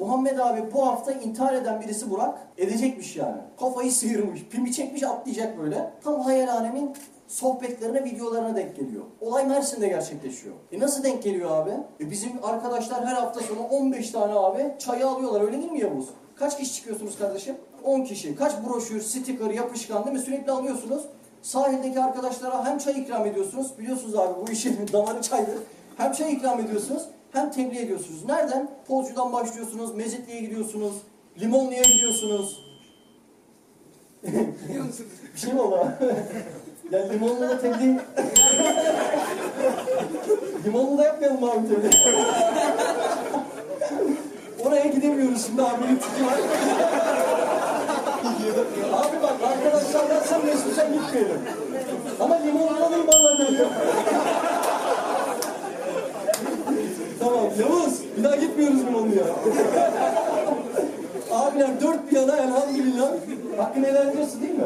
Muhammed abi bu hafta intihar eden birisi Burak edecekmiş yani. Kafayı sıyırmış, pimi çekmiş atlayacak böyle. Tam hayal alemin sohbetlerine, videolarına denk geliyor. Olay Mersin'de gerçekleşiyor. E nasıl denk geliyor abi? E bizim arkadaşlar her hafta sonu 15 tane abi çayı alıyorlar öyle değil mi Yavuz? Kaç kişi çıkıyorsunuz kardeşim? 10 kişi. Kaç broşür, sticker, yapışkan değil mi? Sürekli alıyorsunuz. Sahildeki arkadaşlara hem çay ikram ediyorsunuz. Biliyorsunuz abi bu işin damarı çaydır. Hem çay ikram ediyorsunuz hem tebliğ ediyorsunuz. Nereden? Pozcudan başlıyorsunuz, Mezitli'ye gidiyorsunuz, Limonlu'ya gidiyorsunuz. Bir şey mi oldu ya Limonlu'da tebliğ... Limonlu'da yapmayalım abi tebliğ. Oraya gidemiyoruz şimdi abi. tiki var. abi bak arkadaşlardan sen mesutsan gitmeyelim. Ama limonlu'da limonla geliyor. Tamam Yavuz bir daha gitmiyoruz limonluya. Abiler dört bir yana elhamdülillah. Hakkını helal ediyorsun değil mi?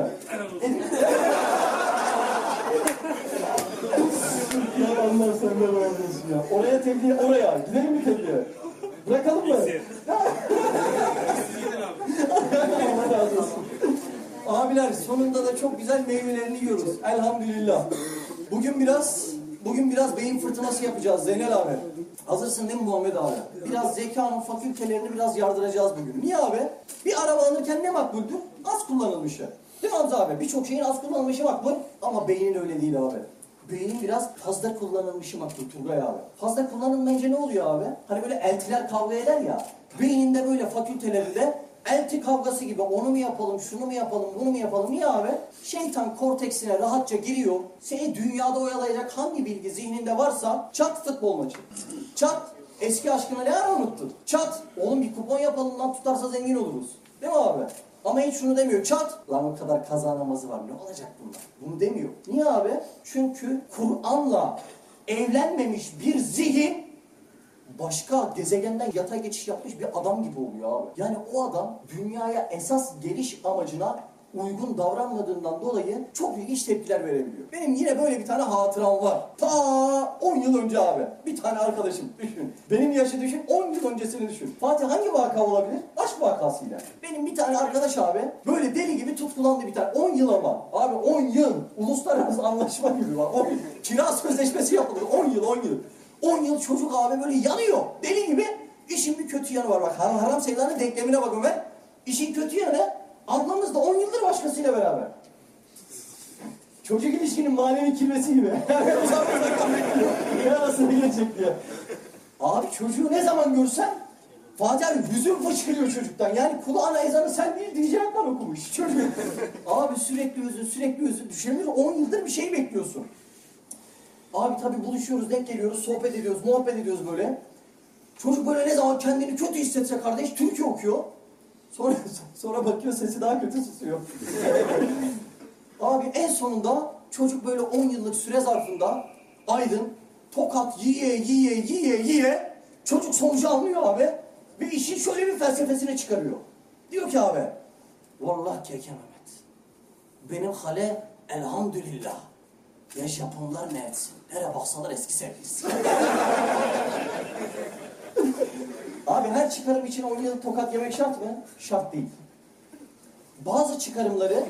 ya Allah senden razı olsun ya. Oraya tebliğ, oraya. Gidelim mi tebliğe? Bırakalım mı? Allah razı olsun. Abiler sonunda da çok güzel meyvelerini yiyoruz. Elhamdülillah. Bugün biraz bugün biraz beyin fırtınası yapacağız Zeynel abi. Hazırsın değil mi Muhammed abi? Biraz zekanın fakültelerini biraz yardıracağız bugün. Niye abi? Bir araba alırken ne makbuldür? Az kullanılmışı. Değil mi Hamza abi? Birçok şeyin az kullanılmışı makbul ama beynin öyle değil abi. Beynin biraz fazla kullanılmışı makbul Turgay abi. Fazla kullanılmayınca ne oluyor abi? Hani böyle eltiler kavga eder ya. Beyninde böyle fakültelerinde elti kavgası gibi onu mu yapalım, şunu mu yapalım, bunu mu yapalım? Niye abi? Şeytan korteksine rahatça giriyor. Seni dünyada oyalayacak hangi bilgi zihninde varsa çat futbol maçı. Çat eski aşkını ne ara unuttun? Çat oğlum bir kupon yapalım lan tutarsa zengin oluruz. Değil mi abi? Ama hiç şunu demiyor. Çat lan o kadar kaza namazı var. Ne olacak bunlar? Bunu demiyor. Niye abi? Çünkü Kur'an'la evlenmemiş bir zihin başka gezegenden yatay geçiş yapmış bir adam gibi oluyor abi. Yani o adam dünyaya esas geliş amacına uygun davranmadığından dolayı çok ilginç tepkiler verebiliyor. Benim yine böyle bir tane hatıram var. Ta 10 yıl önce abi. Bir tane arkadaşım düşün. Benim yaşı düşün 10 yıl öncesini düşün. Fatih hangi vaka olabilir? Aşk vakasıyla. Benim bir tane arkadaş abi böyle deli gibi tutkulandı bir tane. 10 yıl ama. Abi 10 yıl. Uluslararası anlaşma gibi var. 10 kira sözleşmesi yapıldı. 10 yıl 10 yıl. 10 yıl çocuk abi böyle yanıyor. Deli gibi. İşin bir kötü yanı var bak. Haram, haram sevdanın denklemine bak Ömer. İşin kötü yanı ablamız da 10 yıldır başkasıyla beraber. Çocuk ilişkinin manevi kirvesi gibi. ne arasına gelecek diye. Abi çocuğu ne zaman görsen Fatih abi yüzüm fışkırıyor çocuktan. Yani kulağına ezanı sen değil diyecekler okumuş çocuk. abi sürekli yüzü sürekli yüzü düşünmüyor. 10 yıldır bir şey bekliyorsun. Abi tabii buluşuyoruz, denk geliyoruz, sohbet ediyoruz, muhabbet ediyoruz böyle. Çocuk böyle ne zaman kendini kötü hissetse kardeş Türkiye okuyor. Sonra sonra bakıyor sesi daha kötü susuyor. Abi en sonunda çocuk böyle 10 yıllık süre zarfında Aydın tokat yiye yiye yiye yiye çocuk sonucu anlıyor abi. Ve işin şöyle bir felsefesini çıkarıyor. Diyor ki abi Vallahi keke Mehmet. Benim hale elhamdülillah. Ya Japonlar ne etsin? Nereye baksalar eski sevgilisi. Abi her çıkarım için 10 yıl tokat yemek şart mı? Şart değil. Bazı çıkarımları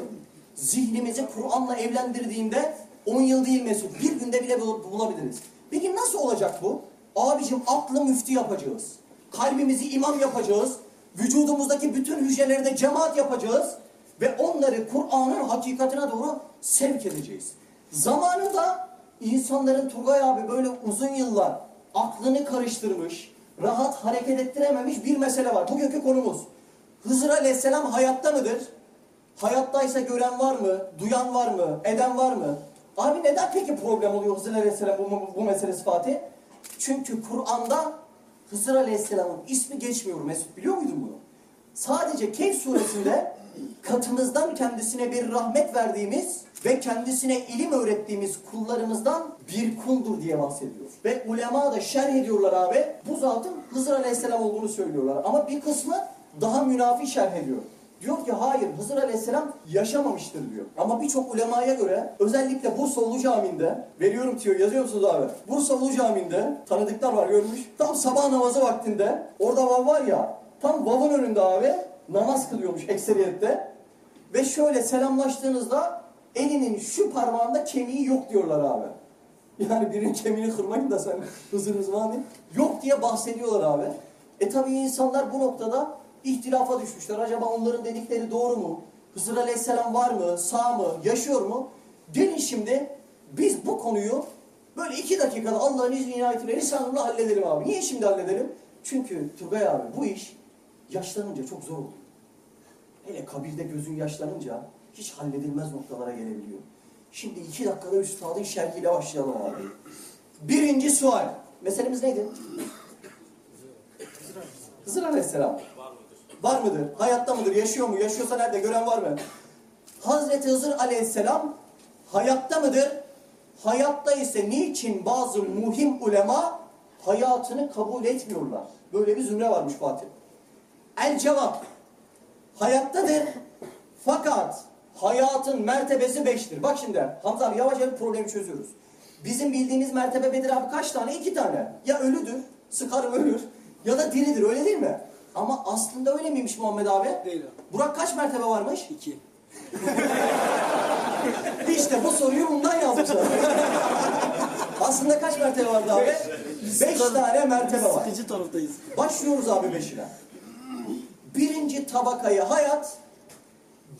zihnimizi Kur'an'la evlendirdiğinde 10 yıl değil Mesut, bir günde bile bul- bulabiliriz. Peki nasıl olacak bu? Abicim aklı müftü yapacağız. Kalbimizi imam yapacağız. Vücudumuzdaki bütün hücreleri de cemaat yapacağız. Ve onları Kur'an'ın hakikatine doğru sevk edeceğiz. Zamanında insanların Turgay abi böyle uzun yıllar aklını karıştırmış, rahat hareket ettirememiş bir mesele var. Bugünkü konumuz. Hızır Aleyhisselam hayatta mıdır? Hayattaysa gören var mı? Duyan var mı? Eden var mı? Abi neden peki problem oluyor Hızır Aleyhisselam bu, bu meselesi Fatih? Çünkü Kur'an'da Hızır Aleyhisselam'ın ismi geçmiyor Mesut biliyor muydun bunu? Sadece Kehf suresinde katımızdan kendisine bir rahmet verdiğimiz ve kendisine ilim öğrettiğimiz kullarımızdan bir kuldur diye bahsediyor. Ve ulema da şerh ediyorlar abi. Bu zatın Hızır Aleyhisselam olduğunu söylüyorlar. Ama bir kısmı daha münafi şerh ediyor. Diyor ki hayır Hızır Aleyhisselam yaşamamıştır diyor. Ama birçok ulemaya göre özellikle Bursa Ulu Camii'nde veriyorum diyor yazıyor musunuz abi? Bursa Ulu Camii'nde tanıdıklar var görmüş. Tam sabah namazı vaktinde orada var var ya Tam vavun önünde abi namaz kılıyormuş ekseriyette. Ve şöyle selamlaştığınızda elinin şu parmağında kemiği yok diyorlar abi. Yani birinin kemiğini kırmayın da sen hızınız var mı? Yok diye bahsediyorlar abi. E tabi insanlar bu noktada ihtilafa düşmüşler. Acaba onların dedikleri doğru mu? Hızır Aleyhisselam var mı? Sağ mı? Yaşıyor mu? Gelin şimdi biz bu konuyu böyle iki dakikada Allah'ın izniyle inayetiyle lisanımla halledelim abi. Niye şimdi halledelim? Çünkü Turgay abi bu iş yaşlanınca çok zor oluyor. Hele kabirde gözün yaşlanınca hiç halledilmez noktalara gelebiliyor. Şimdi iki dakikada üstadın şerhiyle başlayalım abi. Birinci sual. Meselemiz neydi? Hızır Aleyhisselam. Var mıdır? Hayatta mıdır? Yaşıyor mu? Yaşıyorsa nerede? Gören var mı? Hazreti Hızır Aleyhisselam hayatta mıdır? Hayatta ise niçin bazı muhim ulema hayatını kabul etmiyorlar? Böyle bir zümre varmış Fatih. El cevap. Hayattadır. Fakat hayatın mertebesi beştir. Bak şimdi Hamza abi yavaş yavaş problemi çözüyoruz. Bizim bildiğimiz mertebe Bedir abi kaç tane? İki tane. Ya ölüdür, sıkarım ölür ya da diridir öyle değil mi? Ama aslında öyle miymiş Muhammed abi? Değil abi. Burak kaç mertebe varmış? İki. İşte bu soruyu bundan yazmışlar. aslında kaç mertebe vardı abi? Beş tane mertebe var. Sıkıcı taraftayız. Başlıyoruz abi beşine. Birinci tabakayı hayat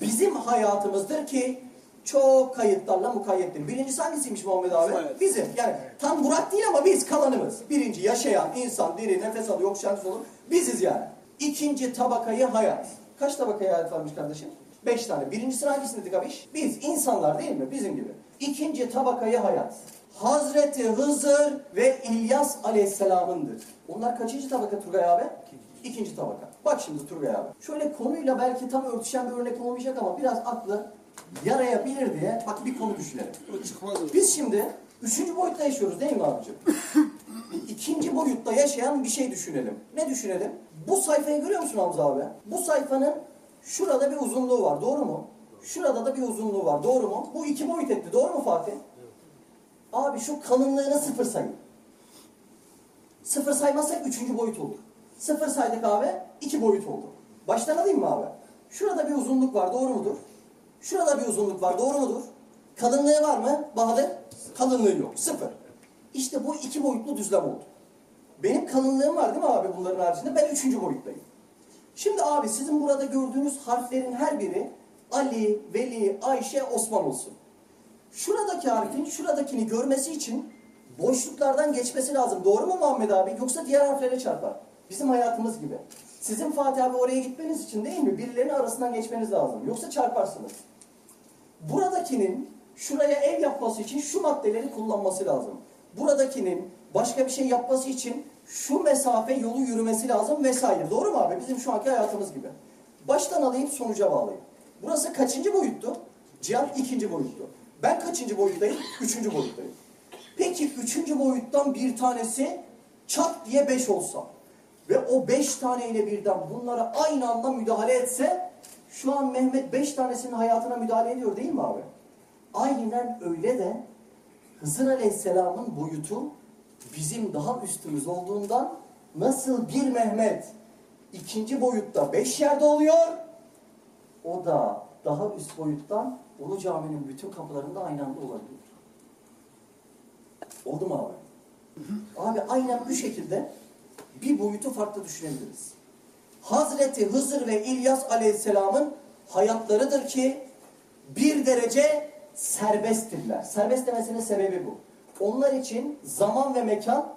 bizim hayatımızdır ki çok kayıtlarla mukayyettir. Birincisi hangisiymiş Muhammed abi? Evet. Bizim. Yani tam Burak değil ama biz kalanımız. Birinci yaşayan insan, diri, nefes alıyor, okşayan olur. Biziz yani. İkinci tabakayı hayat. Kaç tabakayı hayat varmış kardeşim? Beş tane. Birincisi hangisini dedik abi? Biz insanlar değil mi? Bizim gibi. İkinci tabakayı hayat. Hazreti Hızır ve İlyas Aleyhisselam'ındır. Onlar kaçıncı tabaka Turgay abi? İkinci tabaka. Bak şimdi Turgay abi. Şöyle konuyla belki tam örtüşen bir örnek olmayacak ama biraz aklı yarayabilir diye bak bir konu düşünelim. Biz şimdi üçüncü boyutta yaşıyoruz değil mi abicim? İkinci boyutta yaşayan bir şey düşünelim. Ne düşünelim? Bu sayfayı görüyor musun Hamza abi? Bu sayfanın şurada bir uzunluğu var. Doğru mu? Şurada da bir uzunluğu var. Doğru mu? Bu iki boyut etti. Doğru mu Fatih? Abi şu kalınlığını sıfır sayın. Sıfır saymazsak üçüncü boyut olur. Sıfır saydık abi, iki boyut oldu. Baştan alayım mı abi? Şurada bir uzunluk var, doğru mudur? Şurada bir uzunluk var, doğru mudur? Kalınlığı var mı Bahadır? Kalınlığı yok, sıfır. İşte bu iki boyutlu düzlem oldu. Benim kalınlığım var değil mi abi bunların haricinde? Ben üçüncü boyuttayım. Şimdi abi sizin burada gördüğünüz harflerin her biri Ali, Veli, Ayşe, Osman olsun. Şuradaki harfin şuradakini görmesi için boşluklardan geçmesi lazım. Doğru mu Muhammed abi? Yoksa diğer harflere çarpar. Bizim hayatımız gibi. Sizin Fatih abi oraya gitmeniz için değil mi? Birilerinin arasından geçmeniz lazım. Yoksa çarparsınız. Buradakinin şuraya ev yapması için şu maddeleri kullanması lazım. Buradakinin başka bir şey yapması için şu mesafe yolu yürümesi lazım vesaire. Doğru mu abi? Bizim şu anki hayatımız gibi. Baştan alayım sonuca bağlayayım. Burası kaçıncı boyuttu? Cihat ikinci boyuttu. Ben kaçıncı boyuttayım? Üçüncü boyuttayım. Peki üçüncü boyuttan bir tanesi çat diye beş olsa ve o beş taneyle birden bunlara aynı anda müdahale etse şu an Mehmet beş tanesinin hayatına müdahale ediyor değil mi abi? Aynen öyle de Hızır Aleyhisselam'ın boyutu bizim daha üstümüz olduğundan nasıl bir Mehmet ikinci boyutta beş yerde oluyor o da daha üst boyuttan Ulu Cami'nin bütün kapılarında aynı anda olabiliyor. Oldu mu abi? Abi aynen bu şekilde bir boyutu farklı düşünebiliriz. Hazreti Hızır ve İlyas Aleyhisselam'ın hayatlarıdır ki bir derece serbesttirler. Serbest demesinin sebebi bu. Onlar için zaman ve mekan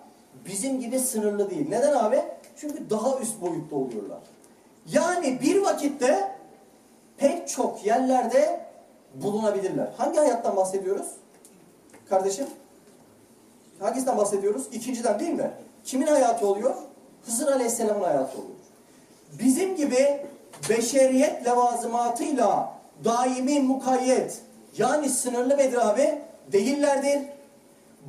bizim gibi sınırlı değil. Neden abi? Çünkü daha üst boyutta oluyorlar. Yani bir vakitte pek çok yerlerde bulunabilirler. Hangi hayattan bahsediyoruz? Kardeşim? Hangisinden bahsediyoruz? İkinciden değil mi? Kimin hayatı oluyor? Hızır Aleyhisselam'ın hayatı oluyor. Bizim gibi beşeriyet levazımatıyla daimi mukayyet yani sınırlı Bedir abi değillerdir.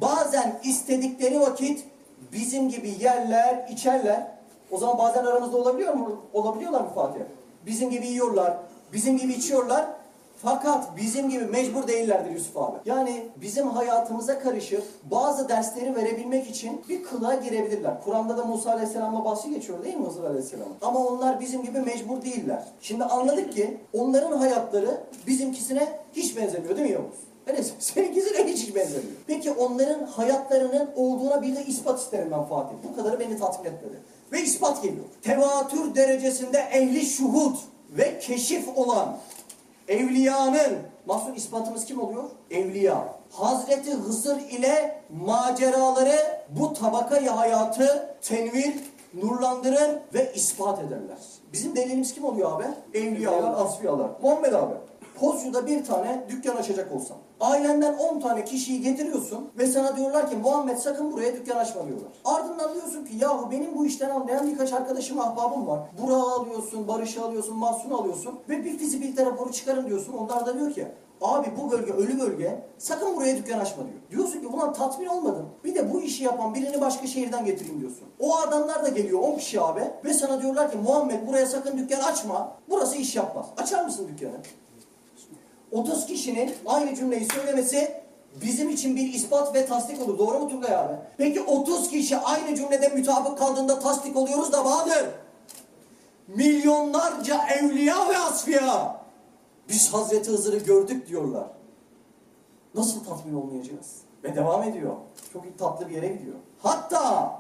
Bazen istedikleri vakit bizim gibi yerler, içerler. O zaman bazen aramızda olabiliyor mu? Olabiliyorlar mı Fatih? Bizim gibi yiyorlar, bizim gibi içiyorlar. Fakat bizim gibi mecbur değillerdir Yusuf abi. Yani bizim hayatımıza karışıp bazı dersleri verebilmek için bir kılığa girebilirler. Kur'an'da da Musa Aleyhisselam'la bahsi geçiyor değil mi Hızır Aleyhisselam? Ama onlar bizim gibi mecbur değiller. Şimdi anladık ki onların hayatları bizimkisine hiç benzemiyor değil mi Yavuz? Öyle seninkisine hiç hiç benzemiyor. Peki onların hayatlarının olduğuna bir de ispat isterim ben Fatih. Bu kadarı beni tatmin etmedi. Ve ispat geliyor. Tevatür derecesinde ehli şuhud ve keşif olan evliyanın mahsul ispatımız kim oluyor? Evliya. Hazreti Hızır ile maceraları bu tabakayı hayatı tenvir, nurlandırır ve ispat ederler. Bizim delilimiz kim oluyor abi? Evliyalar, asfiyalar. Muhammed abi. Pozcu'da bir tane dükkan açacak olsan. Ailenden 10 tane kişiyi getiriyorsun ve sana diyorlar ki Muhammed sakın buraya dükkan açma diyorlar. Ardından diyorsun ki yahu benim bu işten anlayan birkaç arkadaşım ahbabım var. Burak'ı alıyorsun, Barış'ı alıyorsun, Mahsun'u alıyorsun ve bir fizibilite raporu çıkarın diyorsun. Onlar da diyor ki abi bu bölge ölü bölge sakın buraya dükkan açma diyor. Diyorsun ki ulan tatmin olmadım. Bir de bu işi yapan birini başka şehirden getireyim diyorsun. O adamlar da geliyor 10 kişi abi ve sana diyorlar ki Muhammed buraya sakın dükkan açma. Burası iş yapmaz. Açar mısın dükkanı? 30 kişinin aynı cümleyi söylemesi bizim için bir ispat ve tasdik olur. Doğru mu Turgay abi? Peki 30 kişi aynı cümlede mutabık kaldığında tasdik oluyoruz da Bahadır. Milyonlarca evliya ve asfiya. Biz Hazreti Hızır'ı gördük diyorlar. Nasıl tatmin olmayacağız? Ve devam ediyor. Çok tatlı bir yere gidiyor. Hatta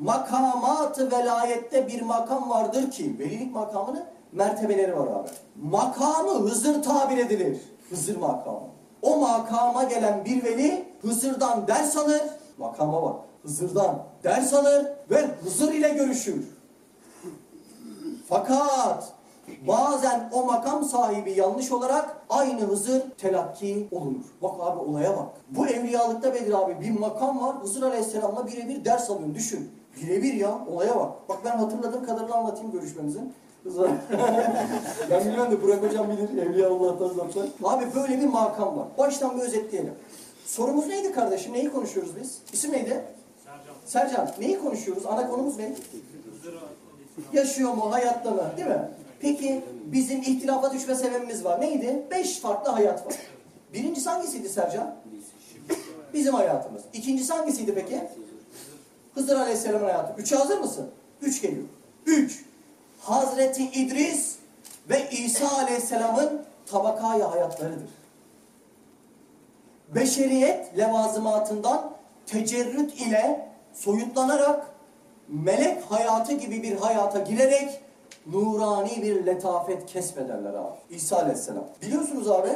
makamat velayette bir makam vardır ki velilik makamının mertebeleri var abi. Makamı Hızır tabir edilir. Hızır makamı. O makama gelen bir veli Hızır'dan ders alır. Makama bak. Hızır'dan ders alır ve Hızır ile görüşür. Fakat bazen o makam sahibi yanlış olarak aynı Hızır telakki olunur. Bak abi olaya bak. Bu evliyalıkta Bedir abi bir makam var. Hızır Aleyhisselam'la birebir ders alıyorsun. Düşün. Birebir ya olaya bak. Bak ben hatırladığım kadarıyla anlatayım görüşmemizin. Ben bilmem de Burak hocam bilir. Evliyaullah'tan zaten. Abi böyle bir makam var. Baştan bir özetleyelim. Sorumuz neydi kardeşim? Neyi konuşuyoruz biz? İsim neydi? Sercan. Sercan. Neyi konuşuyoruz? Ana konumuz ne? Yaşıyor mu, hayatta mı? Değil mi? Peki bizim ihtilafa düşme sebebimiz var. Neydi? Beş farklı hayat var. Birincisi hangisiydi Sercan? Bizim hayatımız. İkincisi hangisiydi peki? Hızır Aleyhisselam'ın hayatı. Üçe hazır mısın? Üç geliyor. Üç. Hazreti İdris ve İsa Aleyhisselam'ın tabakayı hayatlarıdır. Beşeriyet levazımatından tecerrüt ile soyutlanarak melek hayatı gibi bir hayata girerek nurani bir letafet kesbederler abi. İsa Aleyhisselam. Biliyorsunuz abi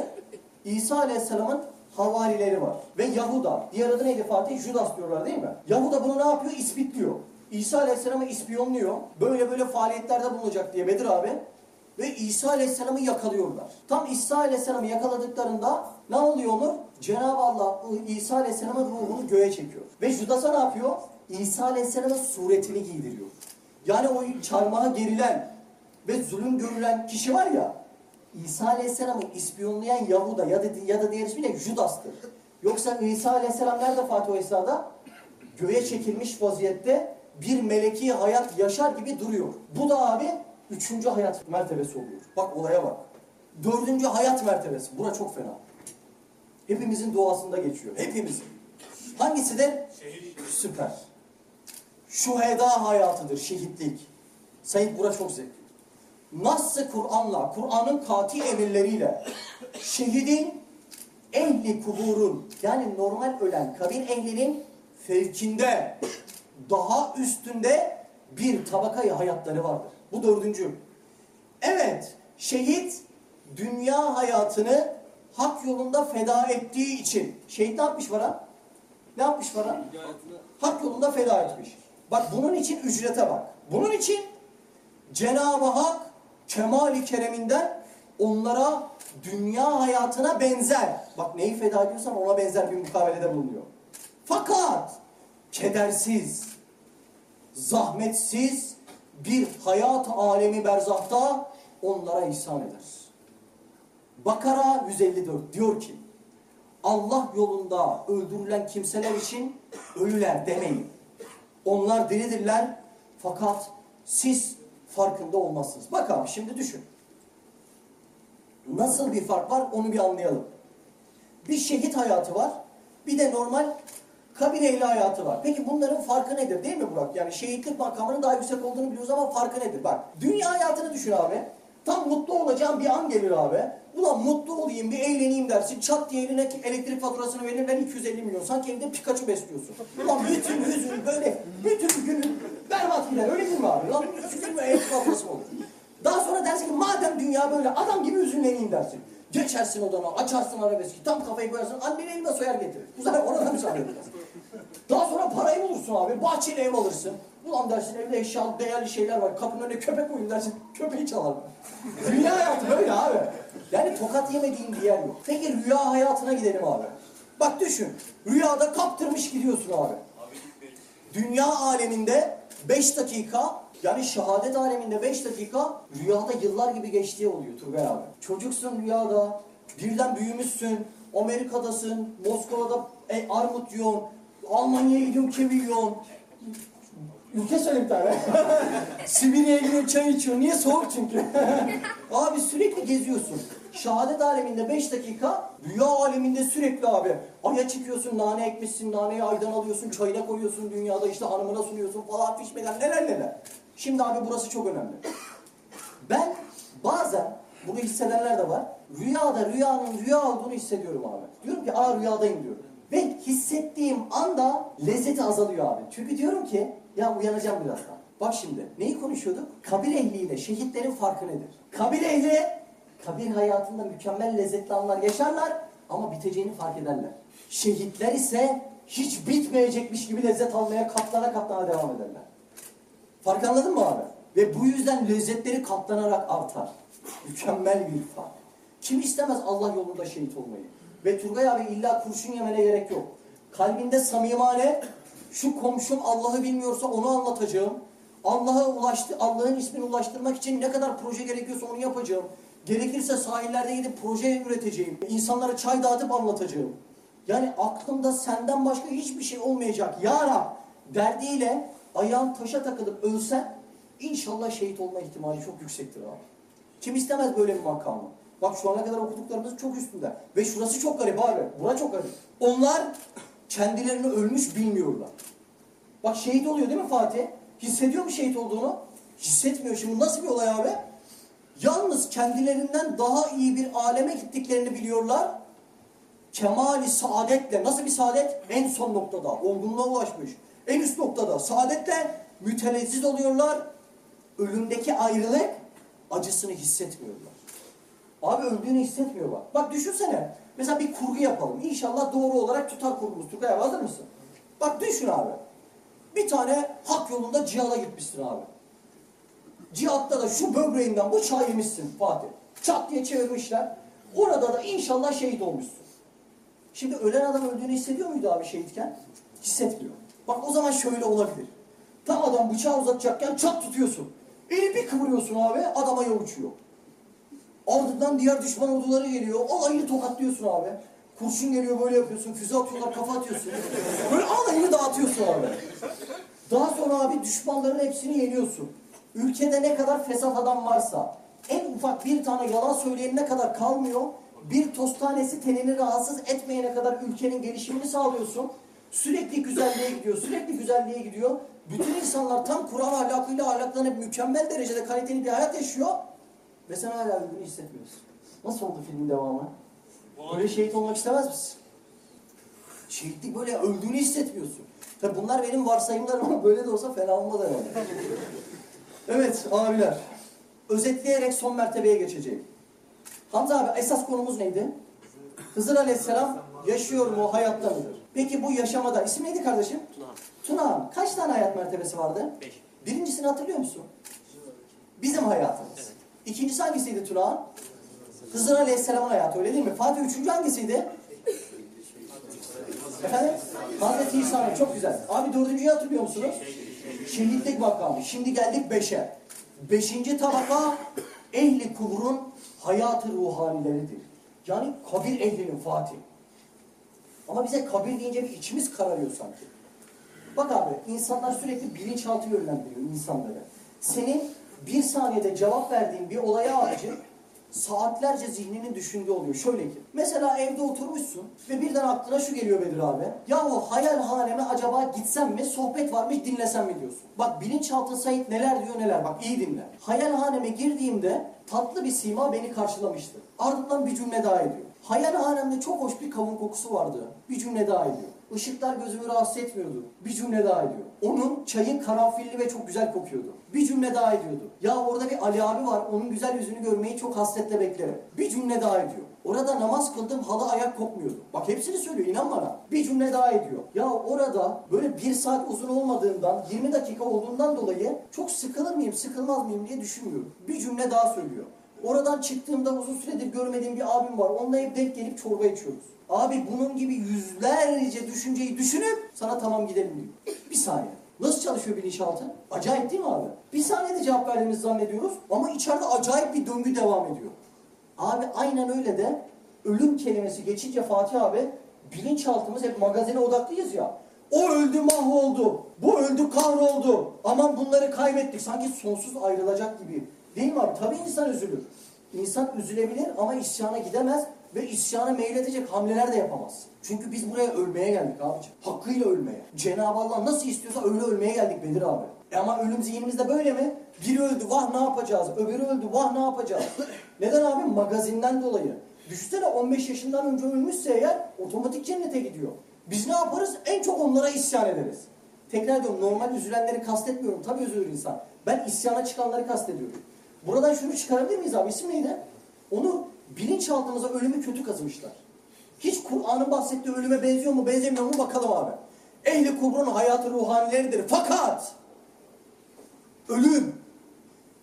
İsa Aleyhisselam'ın havarileri var. Ve Yahuda. Diğer adı neydi Fatih? Judas diyorlar değil mi? Yahuda bunu ne yapıyor? İspitliyor. İsa Aleyhisselam'ı ispiyonluyor. Böyle böyle faaliyetlerde bulunacak diye Bedir abi. Ve İsa Aleyhisselam'ı yakalıyorlar. Tam İsa Aleyhisselam'ı yakaladıklarında ne oluyor Onur? Cenab-ı Allah İsa Aleyhisselam'ın ruhunu göğe çekiyor. Ve Judas'a ne yapıyor? İsa Aleyhisselam'ın suretini giydiriyor. Yani o çarmıha gerilen ve zulüm görülen kişi var ya İsa Aleyhisselam'ı ispiyonlayan Yahuda ya da, ya da diğer ismiyle Judas'tır. Yoksa İsa Aleyhisselam nerede Fatih o esnada? Göğe çekilmiş vaziyette bir meleki hayat yaşar gibi duruyor. Bu da abi üçüncü hayat mertebesi oluyor. Bak olaya bak. Dördüncü hayat mertebesi. Bura çok fena. Hepimizin doğasında geçiyor. Hepimizin. Hangisi de? Süper. Şuheda hayatıdır, şehitlik. Said bura çok zevkli. Nasıl Kur'an'la, Kur'an'ın kati emirleriyle şehidin ehli kuburun yani normal ölen kabir ehlinin fevkinde daha üstünde bir tabakayı hayatları vardır. Bu dördüncü. Evet, şehit dünya hayatını hak yolunda feda ettiği için. Şehit ne yapmış Varan? Ne yapmış Varan? Hak yolunda feda etmiş. Bak bunun için ücrete bak. Bunun için Cenab-ı Hak kemali kereminden onlara dünya hayatına benzer. Bak neyi feda ediyorsan ona benzer bir mukavelede bulunuyor. Fakat kedersiz, zahmetsiz bir hayat alemi berzahta onlara ihsan eder. Bakara 154 diyor ki Allah yolunda öldürülen kimseler için ölüler demeyin. Onlar diridirler fakat siz farkında olmazsınız. Bak abi şimdi düşün. nasıl bir fark var onu bir anlayalım. Bir şehit hayatı var, bir de normal kabir ehli hayatı var. Peki bunların farkı nedir değil mi Burak? Yani şehitlik makamının daha yüksek olduğunu biliyoruz ama farkı nedir? Bak dünya hayatını düşün abi. Tam mutlu olacağın bir an gelir abi. Ulan mutlu olayım, bir eğleneyim dersin. Çat diye eline elektrik faturasını verir, ver 250 milyon. Sanki evde Pikachu besliyorsun. Ulan bütün hüzün böyle, bütün günün berbat gider. Öyle değil mi abi? Lan 250 milyon elektrik faturası olur? Daha sonra dersin ki madem dünya böyle adam gibi üzünleneyim dersin. Geçersin odana, açarsın arabeski, tam kafayı koyarsın, annen elinde soyar getirir. Ona da müsaade etmez. Daha sonra parayı bulursun abi, bahçeli ev alırsın. Ulan dersin evde eşya, değerli şeyler var, kapının önüne köpek koyun dersin, köpeği çalar. Dünya hayatı böyle abi. Yani tokat yemediğin bir yer yok. Peki rüya hayatına gidelim abi. Bak düşün, rüyada kaptırmış gidiyorsun abi. Dünya aleminde 5 dakika yani şehadet aleminde 5 dakika rüyada yıllar gibi geçtiği oluyor Turgay abi. Çocuksun rüyada, birden büyümüşsün, Amerika'dasın, Moskova'da e, armut yiyorsun, Almanya'ya gidiyorsun kivi yiyorsun. Ülke söyle bir tane. Sibirya'ya gidiyorsun çay içiyorsun. Niye? Soğuk çünkü. abi sürekli geziyorsun. Şehadet aleminde 5 dakika, rüya aleminde sürekli abi. Aya çıkıyorsun, nane ekmişsin, naneyi aydan alıyorsun, çayına koyuyorsun, dünyada işte hanımına sunuyorsun falan fişmeler neler neler. Şimdi abi burası çok önemli. Ben bazen, bunu hissedenler de var, rüyada rüyanın rüya olduğunu hissediyorum abi. Diyorum ki aa rüyadayım diyorum. Ve hissettiğim anda lezzeti azalıyor abi. Çünkü diyorum ki ya uyanacağım birazdan. Bak şimdi neyi konuşuyorduk? Kabir ehliyle şehitlerin farkı nedir? Kabir ehli kabir hayatında mükemmel lezzetli anlar yaşarlar ama biteceğini fark ederler. Şehitler ise hiç bitmeyecekmiş gibi lezzet almaya katlana katlana devam ederler. Fark anladın mı abi? Ve bu yüzden lezzetleri katlanarak artar. Mükemmel bir fark. Kim istemez Allah yolunda şehit olmayı? Ve Turgay abi illa kurşun yemene gerek yok. Kalbinde samimane şu komşum Allah'ı bilmiyorsa onu anlatacağım. Allah'a ulaştı, Allah'ın ismini ulaştırmak için ne kadar proje gerekiyorsa onu yapacağım. Gerekirse sahillerde gidip proje üreteceğim. İnsanlara çay dağıtıp anlatacağım. Yani aklımda senden başka hiçbir şey olmayacak. Ya Rab derdiyle ayağın taşa takılıp ölsen inşallah şehit olma ihtimali çok yüksektir abi. Kim istemez böyle bir makamı? Bak şu ana kadar okuduklarımız çok üstünde. Ve şurası çok garip abi. Bura çok garip. Onlar kendilerini ölmüş bilmiyorlar. Bak şehit oluyor değil mi Fatih? Hissediyor mu şehit olduğunu? Hissetmiyor. Şimdi nasıl bir olay abi? Yalnız kendilerinden daha iyi bir aleme gittiklerini biliyorlar. Kemali saadetle, nasıl bir saadet? En son noktada, olgunluğa ulaşmış. En üst noktada, saadetle mütelezziz oluyorlar. Ölümdeki ayrılık acısını hissetmiyorlar. Abi öldüğünü hissetmiyorlar. Bak düşünsene. Mesela bir kurgu yapalım. İnşallah doğru olarak tutar kurgumuz. Turgay abi hazır mısın? Bak düşün abi. Bir tane hak yolunda cihada gitmişsin abi. Cihatta da şu böbreğinden bıçağı yemişsin Fatih. Çat diye çevirmişler. Orada da inşallah şehit olmuşsun. Şimdi ölen adam öldüğünü hissediyor muydu abi şehitken? Hissetmiyor. Bak o zaman şöyle olabilir. Tam adam bıçağı uzatacakken çat tutuyorsun. Eli bir kıvırıyorsun abi adama yol uçuyor. Ardından diğer düşman orduları geliyor. Alayını tokatlıyorsun abi. Kurşun geliyor böyle yapıyorsun. Füze atıyorlar kafa atıyorsun. Böyle alayını dağıtıyorsun abi. Daha sonra abi düşmanların hepsini yeniyorsun. Ülkede ne kadar fesat adam varsa en ufak bir tane yalan söyleyenine kadar kalmıyor. Bir toz tanesi tenini rahatsız etmeyene kadar ülkenin gelişimini sağlıyorsun. Sürekli güzelliğe gidiyor, sürekli güzelliğe gidiyor. Bütün insanlar tam Kur'an ahlakıyla ahlaklanıp mükemmel derecede kaliteli bir hayat yaşıyor. Ve sen hala öldüğünü hissetmiyorsun. Nasıl oldu filmin devamı? Böyle şehit olmak istemez misin? Şehitlik böyle öldüğünü hissetmiyorsun. Tabi bunlar benim varsayımlarım ama böyle de olsa fena olmaz herhalde. evet abiler. Özetleyerek son mertebeye geçeceğim. Hamza abi esas konumuz neydi? Hızır Aleyhisselam yaşıyor mu, hayatta mıdır? Peki bu yaşamada, isim neydi kardeşim? Tuna. Tuna, kaç tane hayat mertebesi vardı? Beş. Birincisini hatırlıyor musun? Bizim hayatımız. Evet. İkincisi hangisiydi Tuna? Hızır Aleyhisselam'ın hayatı öyle değil mi? Fatih üçüncü hangisiydi? Efendim? Hazreti İsa'nın çok güzel. Abi dördüncüyü hatırlıyor musunuz? Şehitlik makamı. Şimdi geldik beşe. Beşinci tabaka ehli kuburun hayatı ruhanileridir. Yani kabir ehlinin Fatih. Ama bize kabir deyince bir içimiz kararıyor sanki. Bak abi insanlar sürekli bilinçaltı yönlendiriyor insanları. Senin bir saniyede cevap verdiğin bir olaya abici saatlerce zihninin düşündüğü oluyor. Şöyle ki, mesela evde oturmuşsun ve birden aklına şu geliyor Bedir abi. Yahu hayalhaneme acaba gitsem mi, sohbet varmış dinlesem mi diyorsun. Bak bilinçaltın Said neler diyor neler, bak iyi dinle. Hayalhaneme girdiğimde tatlı bir sima beni karşılamıştı. Ardından bir cümle daha ediyor. Hayalhanemde çok hoş bir kavun kokusu vardı. Bir cümle daha ediyor. Işıklar gözümü rahatsız etmiyordu. Bir cümle daha ediyor. Onun çayın karanfilli ve çok güzel kokuyordu. Bir cümle daha ediyordu. Ya orada bir Ali abi var. Onun güzel yüzünü görmeyi çok hasretle beklerim. Bir cümle daha ediyor. Orada namaz kıldım halı ayak kokmuyordu. Bak hepsini söylüyor inan bana. Bir cümle daha ediyor. Ya orada böyle bir saat uzun olmadığından 20 dakika olduğundan dolayı çok sıkılır mıyım sıkılmaz mıyım diye düşünmüyorum. Bir cümle daha söylüyor. Oradan çıktığımda uzun süredir görmediğim bir abim var. Onunla hep denk gelip çorba içiyoruz. Abi bunun gibi yüzlerce düşünceyi düşünüp sana tamam gidelim diyor. Bir saniye. Nasıl çalışıyor bilinçaltı? Acayip değil mi abi? Bir saniyede cevap verdiğimizi zannediyoruz ama içeride acayip bir döngü devam ediyor. Abi aynen öyle de ölüm kelimesi geçince Fatih abi bilinçaltımız hep magazine odaklıyız ya. O öldü mahvoldu. Bu öldü kahroldu. Aman bunları kaybettik. Sanki sonsuz ayrılacak gibi. Değil mi abi? Tabii insan üzülür. İnsan üzülebilir ama isyana gidemez ve isyana meyledecek hamleler de yapamaz. Çünkü biz buraya ölmeye geldik abiciğim. Hakkıyla ölmeye. Cenab-ı Allah nasıl istiyorsa öyle ölmeye geldik Bedir abi. E ama ölüm zihnimizde böyle mi? Biri öldü vah ne yapacağız? Öbürü öldü vah ne yapacağız? Neden abi? Magazinden dolayı. Düşünsene 15 yaşından önce ölmüşse eğer otomatik cennete gidiyor. Biz ne yaparız? En çok onlara isyan ederiz. Tekrar diyorum normal üzülenleri kastetmiyorum. Tabii üzülür insan. Ben isyana çıkanları kastediyorum. Buradan şunu çıkarabilir miyiz abi? İsim neydi? Onu bilinçaltımıza ölümü kötü kazımışlar. Hiç Kur'an'ın bahsettiği ölüme benziyor mu benzemiyor mu bakalım abi. Ehli kubrun hayatı ruhanileridir. Fakat ölüm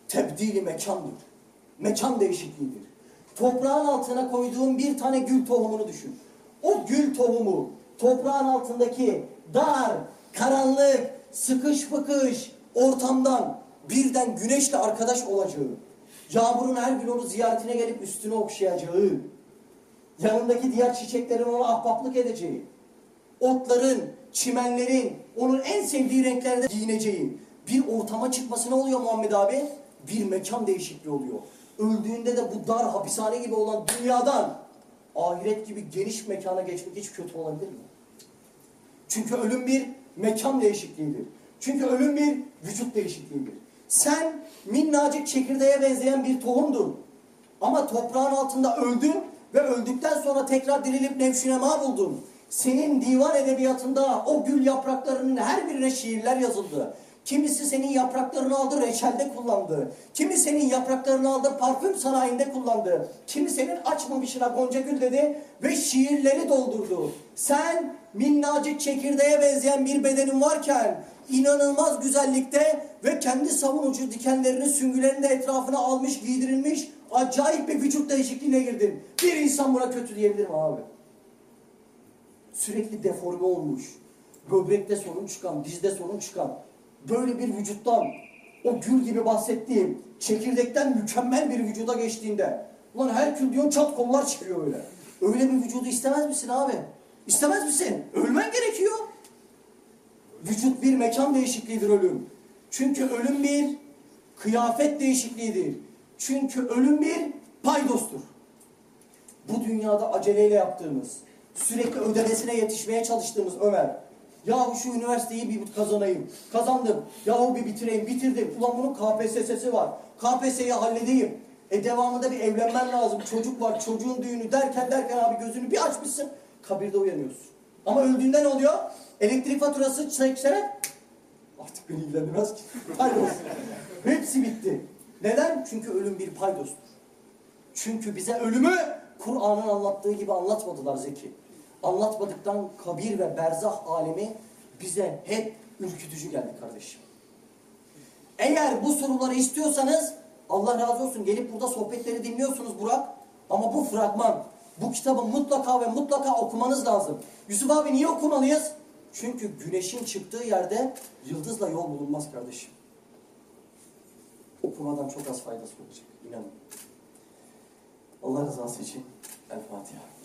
tebdili mekandır. Mekan değişikliğidir. Toprağın altına koyduğun bir tane gül tohumunu düşün. O gül tohumu toprağın altındaki dar, karanlık, sıkış fıkış ortamdan birden güneşle arkadaş olacağı, yağmurun her gün onu ziyaretine gelip üstüne okşayacağı, yanındaki diğer çiçeklerin ona ahbaplık edeceği, otların, çimenlerin onun en sevdiği renklerde giyineceği bir ortama çıkması ne oluyor Muhammed abi? Bir mekan değişikliği oluyor. Öldüğünde de bu dar hapishane gibi olan dünyadan ahiret gibi geniş mekana geçmek hiç kötü olabilir mi? Çünkü ölüm bir mekan değişikliğidir. Çünkü ölüm bir vücut değişikliğidir. Sen minnacık çekirdeğe benzeyen bir tohumdun. Ama toprağın altında öldün ve öldükten sonra tekrar dirilip nevşinema buldun. Senin divan edebiyatında o gül yapraklarının her birine şiirler yazıldı. Kimisi senin yapraklarını aldı reçelde kullandı. Kimi senin yapraklarını aldı parfüm sanayinde kullandı. Kimi senin açmamışına gonca gül dedi ve şiirleri doldurdu. Sen minnacık çekirdeğe benzeyen bir bedenin varken inanılmaz güzellikte ve kendi savunucu dikenlerini süngülerini de etrafına almış giydirilmiş acayip bir vücut değişikliğine girdin. Bir insan buna kötü diyebilir mi abi? Sürekli deforme olmuş. Böbrekte sorun çıkan, dizde sorun çıkan. Böyle bir vücuttan o gül gibi bahsettiğim çekirdekten mükemmel bir vücuda geçtiğinde ulan her kül diyorsun çat kollar çıkıyor öyle. Öyle bir vücudu istemez misin abi? İstemez misin? Ölmen gerekiyor. Vücut bir mekan değişikliğidir ölüm. Çünkü ölüm bir kıyafet değişikliğidir. Çünkü ölüm bir paydostur. Bu dünyada aceleyle yaptığımız, sürekli ödemesine yetişmeye çalıştığımız Ömer. Yahu şu üniversiteyi bir kazanayım. Kazandım. Yahu bir bitireyim. Bitirdim. Ulan bunun KPSS'si var. KPSS'yi halledeyim. E devamında bir evlenmen lazım. Çocuk var. Çocuğun düğünü derken derken abi gözünü bir açmışsın. Kabirde uyanıyorsun. Ama öldüğünde ne oluyor? Elektrik faturası çeksene. Artık beni ilgilendirmez ki. Paydos. Hepsi bitti. Neden? Çünkü ölüm bir paydostur. Çünkü bize ölümü Kur'an'ın anlattığı gibi anlatmadılar Zeki. Anlatmadıktan kabir ve berzah alemi bize hep ürkütücü geldi kardeşim. Eğer bu soruları istiyorsanız Allah razı olsun gelip burada sohbetleri dinliyorsunuz Burak. Ama bu fragman, bu kitabı mutlaka ve mutlaka okumanız lazım. Yusuf abi niye okumalıyız? Çünkü güneşin çıktığı yerde yıldızla yol bulunmaz kardeşim. Okumadan çok az faydası olacak. İnanın. Allah rızası için El Fatiha.